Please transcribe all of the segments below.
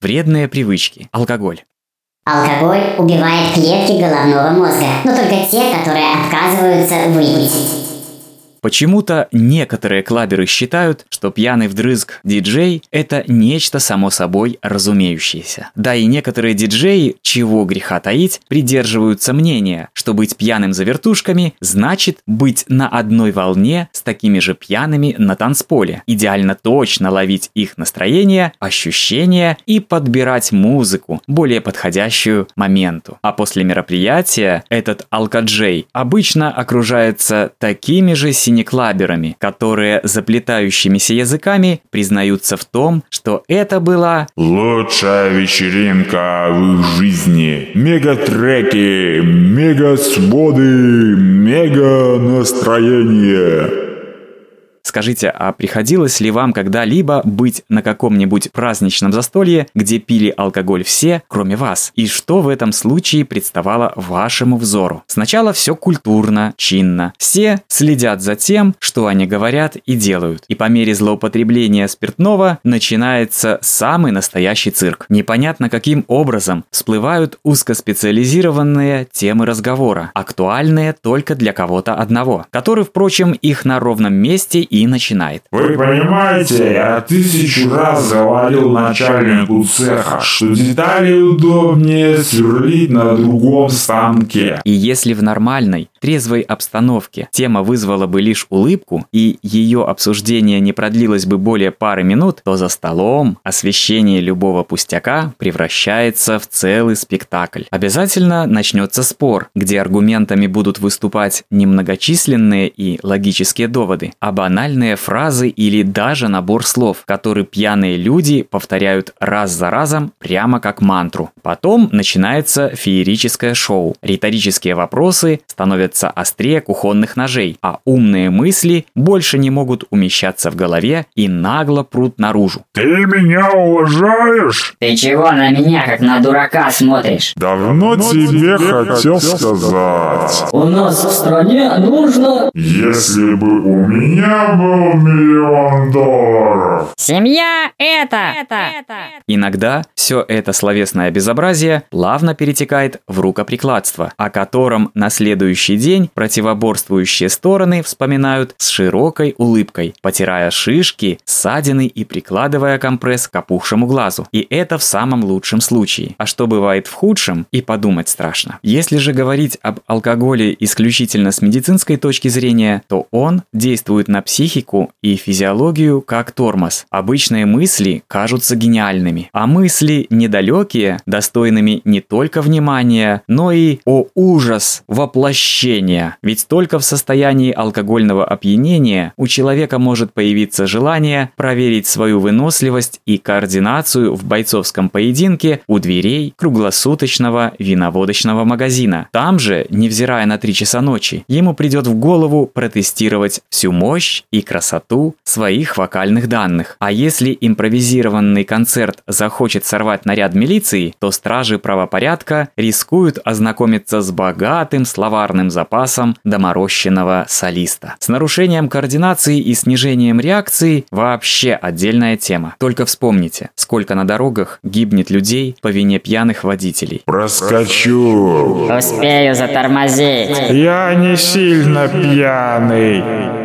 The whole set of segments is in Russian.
Вредные привычки. Алкоголь. Алкоголь убивает клетки головного мозга, но только те, которые отказываются выпить. Почему-то некоторые клаберы считают, что пьяный вдрызг диджей – это нечто само собой разумеющееся. Да и некоторые диджеи, чего греха таить, придерживаются мнения, что быть пьяным за вертушками значит быть на одной волне с такими же пьяными на танцполе, идеально точно ловить их настроение, ощущения и подбирать музыку, более подходящую моменту. А после мероприятия этот алкаджей обычно окружается такими же синеклаберами, которые заплетающимися языками признаются в том, что это была Лучшая вечеринка в их жизни. Мега-треки, мега-своды, мега-настроение. Скажите, а приходилось ли вам когда-либо быть на каком-нибудь праздничном застолье, где пили алкоголь все, кроме вас? И что в этом случае представало вашему взору? Сначала все культурно, чинно. Все следят за тем, что они говорят и делают. И по мере злоупотребления спиртного начинается самый настоящий цирк. Непонятно каким образом всплывают узкоспециализированные темы разговора, актуальные только для кого-то одного, который, впрочем, их на ровном месте и начинает. Вы понимаете, я тысячу раз говорил начальнику цеха, что детали удобнее сверлить на другом станке. И если в нормальной, трезвой обстановке тема вызвала бы лишь улыбку, и ее обсуждение не продлилось бы более пары минут, то за столом освещение любого пустяка превращается в целый спектакль. Обязательно начнется спор, где аргументами будут выступать не многочисленные и логические доводы, а банальные фразы или даже набор слов, которые пьяные люди повторяют раз за разом прямо как мантру. Потом начинается феерическое шоу. Риторические вопросы становятся острее кухонных ножей, а умные мысли больше не могут умещаться в голове и нагло прут наружу. Ты меня уважаешь? Ты чего на меня, как на дурака, смотришь? Давно тебе хотел сказать. У нас в стране нужно... Если бы у меня был миллион долларов. Семья это, это, Иногда все это словесное безобразие плавно перетекает в рукоприкладство, о котором на следующий день противоборствующие стороны вспоминают с широкой улыбкой, потирая шишки, ссадины и прикладывая компресс к опухшему глазу. И это в самом лучшем случае. А что бывает в худшем, и подумать страшно. Если же говорить об алкоголе исключительно с медицинской точки зрения, то он действует на психику и физиологию как тормоз. Обычные мысли кажутся гениальными, а мысли недалекие, достойными не только внимания, но и, о ужас, воплощения. Ведь только в состоянии алкогольного опьянения у человека может появиться желание проверить свою выносливость и координацию в бойцовском поединке у дверей круглосуточного виноводочного магазина. Там же, невзирая на 3 часа ночи, ему придет в голову протестировать всю мощь и красоту своих вокальных данных. А если импровизированный концерт захочет сорвать наряд милиции, то стражи правопорядка рискуют ознакомиться с богатым словарным запасом доморощенного солиста. С нарушением координации и снижением реакции вообще отдельная тема. Только вспомните, сколько на дорогах гибнет людей по вине пьяных водителей. Проскочу. Успею затормозить. Я не сильно пьяный.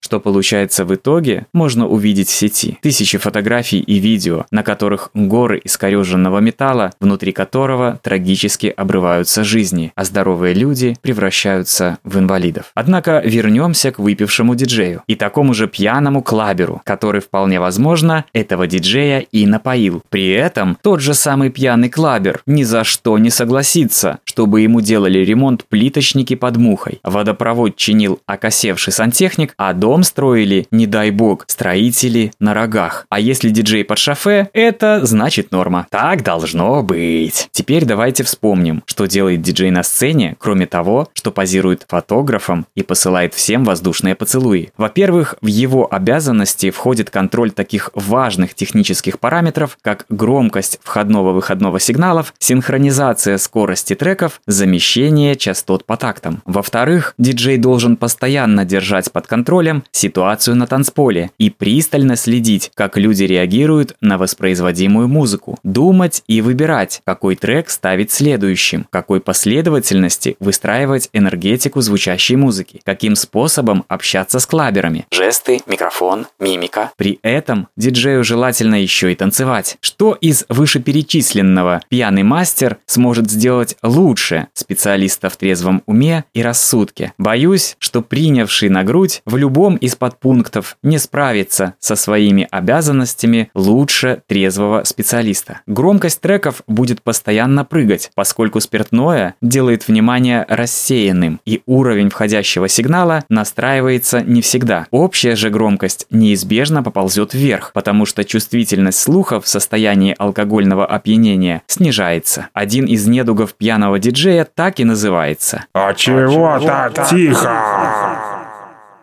Что получается в итоге, можно увидеть в сети. Тысячи фотографий и видео, на которых горы искореженного металла, внутри которого трагически обрываются жизни, а здоровые люди превращаются в инвалидов. Однако вернемся к выпившему диджею и такому же пьяному клаберу, который вполне возможно этого диджея и напоил. При этом тот же самый пьяный клабер ни за что не согласится, чтобы ему делали ремонт плиточники под мухой. Водопровод чинил окосевший сантехник, а дом строили, не дай бог, строители на рогах. А если диджей под шофе, это значит норма. Так должно быть. Теперь давайте вспомним, что делает диджей на сцене, кроме того, что позирует фотографом и посылает всем воздушные поцелуи. Во-первых, в его обязанности входит контроль таких важных технических параметров, как громкость входного-выходного сигналов, синхронизация скорости треков, замещение частот по тактам. Во-вторых, диджей должен постоянно держать под контролем ситуацию на танцполе и пристально следить, как люди реагируют на воспроизводимую музыку. Думать и выбирать, какой трек ставить следующим, какой последовательности выстраивать энергетику звучащей музыки, каким способом общаться с клаберами. Жесты, микрофон, мимика. При этом диджею желательно еще и танцевать. Что из вышеперечисленного пьяный мастер сможет сделать лучше специалиста в трезвом уме и рассудке? Боюсь, что принявший на грудь в любом из подпунктов не справится со своими обязанностями лучше трезвого специалиста. Громкость треков будет постоянно прыгать, поскольку спиртное делает внимание рассеянным, и уровень входящего сигнала настраивается не всегда. Общая же громкость неизбежно поползет вверх, потому что чувствительность слуха в состоянии алкогольного опьянения снижается. Один из недугов пьяного диджея так и называется. А чего так тихо?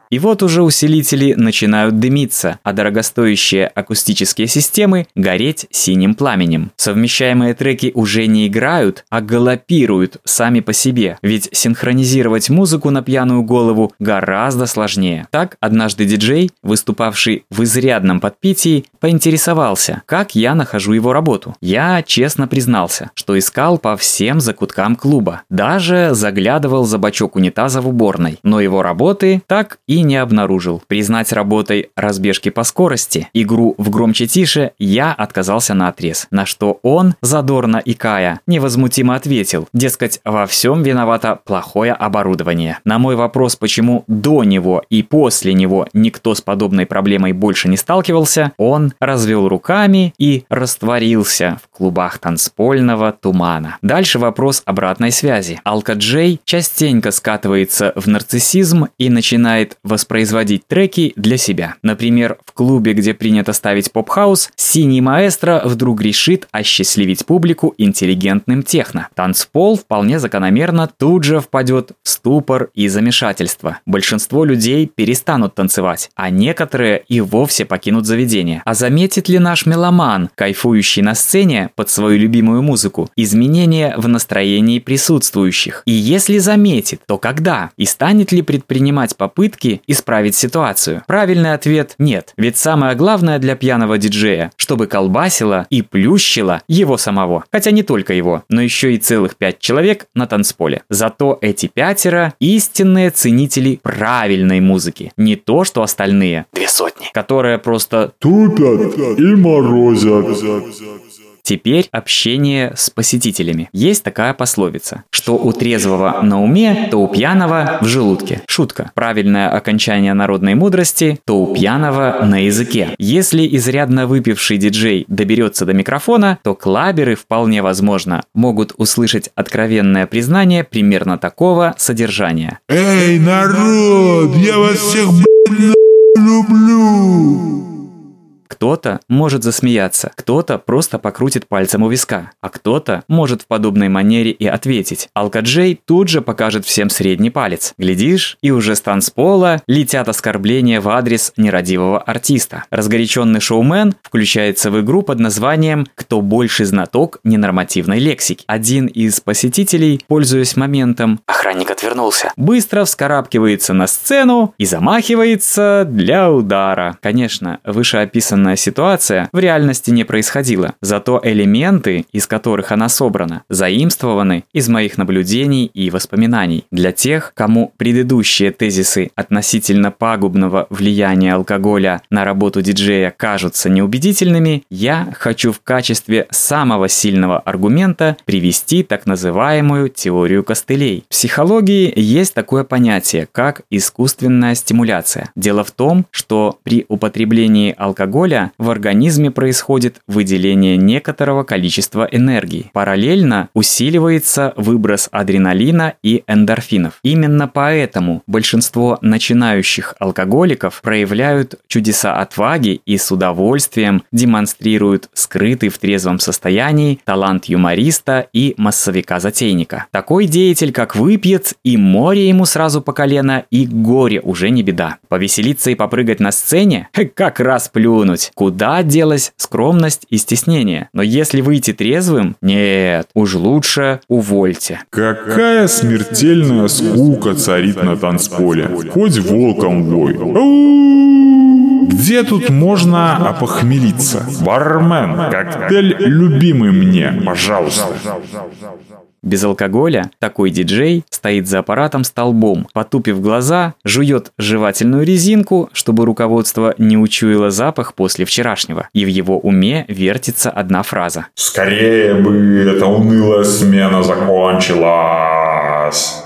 И вот уже усилители начинают дымиться, а дорогостоящие акустические системы гореть синим пламенем. Совмещаемые треки уже не играют, а галопируют сами по себе, ведь синхронизировать музыку на пьяную голову гораздо сложнее. Так, однажды диджей, выступавший в изрядном подпитии, поинтересовался, как я нахожу его работу. Я честно признался, что искал по всем закуткам клуба, даже заглядывал за бачок унитаза в уборной, но его работы так и не обнаружил. Признать работой разбежки по скорости, игру в громче-тише я отказался на отрез. На что он, задорно икая, невозмутимо ответил, дескать, во всем виновато плохое оборудование. На мой вопрос, почему до него и после него никто с подобной проблемой больше не сталкивался, он развел руками и растворился в клубах танцпольного тумана. Дальше вопрос обратной связи. Алкоджей частенько скатывается в нарциссизм и начинает воспроизводить треки для себя. Например, в клубе, где принято ставить поп-хаус, синий маэстро вдруг решит осчастливить публику интеллигентным техно. Танцпол вполне закономерно тут же впадет в ступор и замешательство. Большинство людей перестанут танцевать, а некоторые и вовсе покинут заведение. А заметит ли наш меломан, кайфующий на сцене под свою любимую музыку, изменения в настроении присутствующих? И если заметит, то когда? И станет ли предпринимать попытки исправить ситуацию? Правильный ответ – нет. Ведь самое главное для пьяного диджея, чтобы колбасило и плющило его самого. Хотя не только его, но еще и целых пять человек на танцполе. Зато эти пятеро – истинные ценители правильной музыки. Не то, что остальные – две сотни, которые просто Тупят и морозят. Теперь общение с посетителями. Есть такая пословица, что у трезвого на уме, то у пьяного в желудке. Шутка. Правильное окончание народной мудрости, то у пьяного на языке. Если изрядно выпивший диджей доберется до микрофона, то клаберы вполне возможно могут услышать откровенное признание примерно такого содержания. Эй, народ, я вас всех, блядь, люблю. Кто-то может засмеяться, кто-то просто покрутит пальцем у виска, а кто-то может в подобной манере и ответить. Алкаджей тут же покажет всем средний палец. Глядишь, и уже с танцпола летят оскорбления в адрес нерадивого артиста. Разгоряченный шоумен включается в игру под названием «Кто больше знаток ненормативной лексики». Один из посетителей, пользуясь моментом, охранник отвернулся, быстро вскарабкивается на сцену и замахивается для удара. Конечно, вышеописанная ситуация в реальности не происходила, зато элементы, из которых она собрана, заимствованы из моих наблюдений и воспоминаний. Для тех, кому предыдущие тезисы относительно пагубного влияния алкоголя на работу диджея кажутся неубедительными, я хочу в качестве самого сильного аргумента привести так называемую теорию костылей. В психологии есть такое понятие, как искусственная стимуляция. Дело в том, что при употреблении алкоголя в организме происходит выделение некоторого количества энергии. Параллельно усиливается выброс адреналина и эндорфинов. Именно поэтому большинство начинающих алкоголиков проявляют чудеса отваги и с удовольствием демонстрируют скрытый в трезвом состоянии талант юмориста и массовика-затейника. Такой деятель, как выпьет, и море ему сразу по колено, и горе уже не беда. Повеселиться и попрыгать на сцене – как раз плюнуть. Прикинуть, куда делась скромность и стеснение. Но если выйти трезвым, нет, уж лучше увольте. Какая смертельная скука царит на танцполе. Хоть волком вой. Где тут можно опохмелиться? Бармен, коктейль любимый мне, пожалуйста. Без алкоголя такой диджей стоит за аппаратом столбом, потупив глаза, жует жевательную резинку, чтобы руководство не учуяло запах после вчерашнего. И в его уме вертится одна фраза. Скорее бы эта унылая смена закончилась.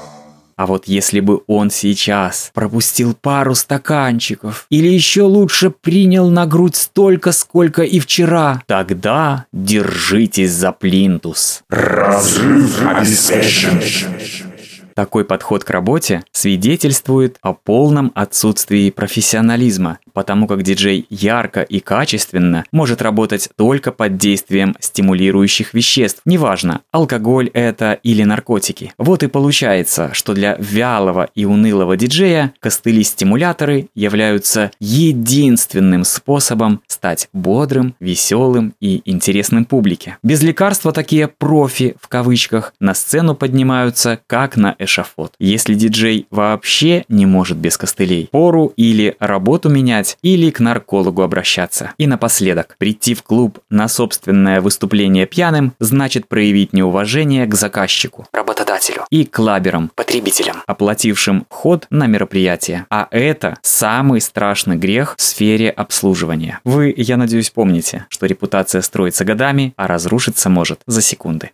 А вот если бы он сейчас пропустил пару стаканчиков или еще лучше принял на грудь столько, сколько и вчера, тогда держитесь за плинтус. Разрыв обеспечен. Такой подход к работе свидетельствует о полном отсутствии профессионализма, потому как диджей ярко и качественно может работать только под действием стимулирующих веществ, неважно, алкоголь это или наркотики. Вот и получается, что для вялого и унылого диджея костыли-стимуляторы являются единственным способом стать бодрым, веселым и интересным публике. Без лекарства такие «профи» в кавычках на сцену поднимаются как на эшафот. Если диджей вообще не может без костылей, пору или работу менять, или к наркологу обращаться. И напоследок, прийти в клуб на собственное выступление пьяным значит проявить неуважение к заказчику, работодателю и клаберам, потребителям, оплатившим вход на мероприятие. А это самый страшный грех в сфере обслуживания. Вы, я надеюсь, помните, что репутация строится годами, а разрушиться может за секунды.